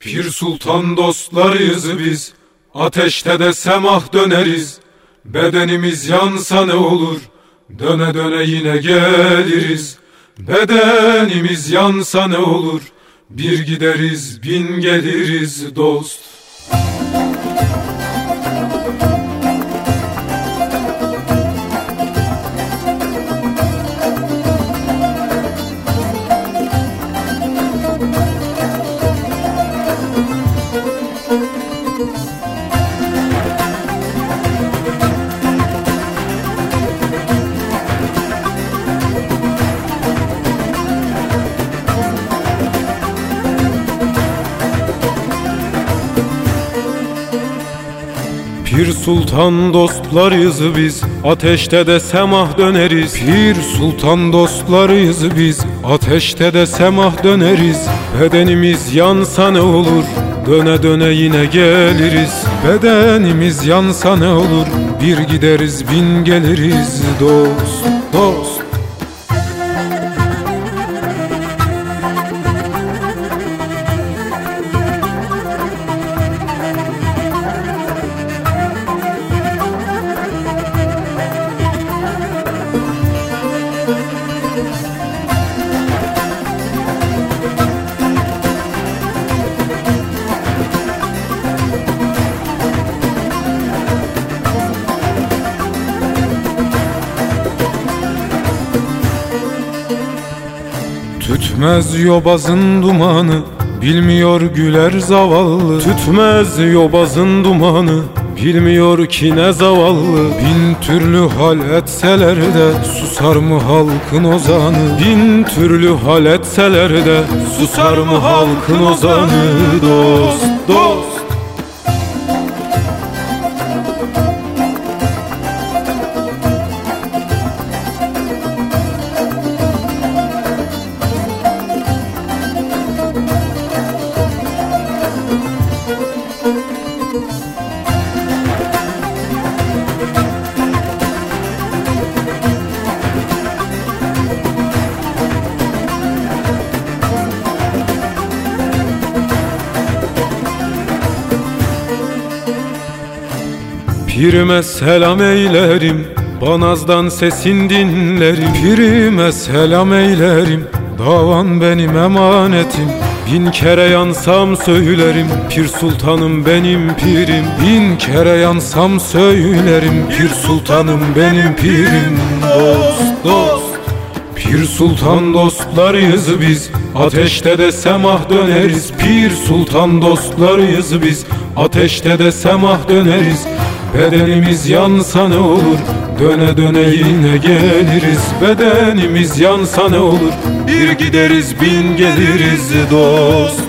Pir sultan dostlarıyız biz Ateşte de semah döneriz. Bedenimiz yansa ne olur Döne döne yine geliriz. Bedenimiz yansa ne olur Bir gideriz bin geliriz dost Pir sultan dostlarıyız biz Ateşte de semah döneriz. Pir sultan dostlarıyız biz Ateşte de semah döneriz. Bedenimiz yansa ne olur Döne döne yine geliriz Bedenimiz yansa ne olur? Bir gideriz bin geliriz Dost, dost Tütmez yobazın dumanı Bilmiyor güler zavallı. Tütmez yobazın dumanı Bilmiyor ki ne zavallı. Bin türlü hal etseler de Susar mı halkın ozanı? Bin türlü hal etseler de Susar mı halkın ozanı? Dost, dost Pirime selam eylerim Banazdan sesin dinlerim. Pirime selam eylerim Davan benim emanetim Bin kere yansam söylerim Pir sultanım benim pirim. Bin kere yansam söylerim Pir sultanım benim pirim. Dost dost Pir sultan dostlarıyız biz. Ateşte de semah döneriz. Pir sultan dostlarıyız biz. Ateşte de semah döneriz Bedenimiz yansa ne olur? Döne döne yine geliriz. Bedenimiz yansa ne olur? Bir gideriz bin geliriz dost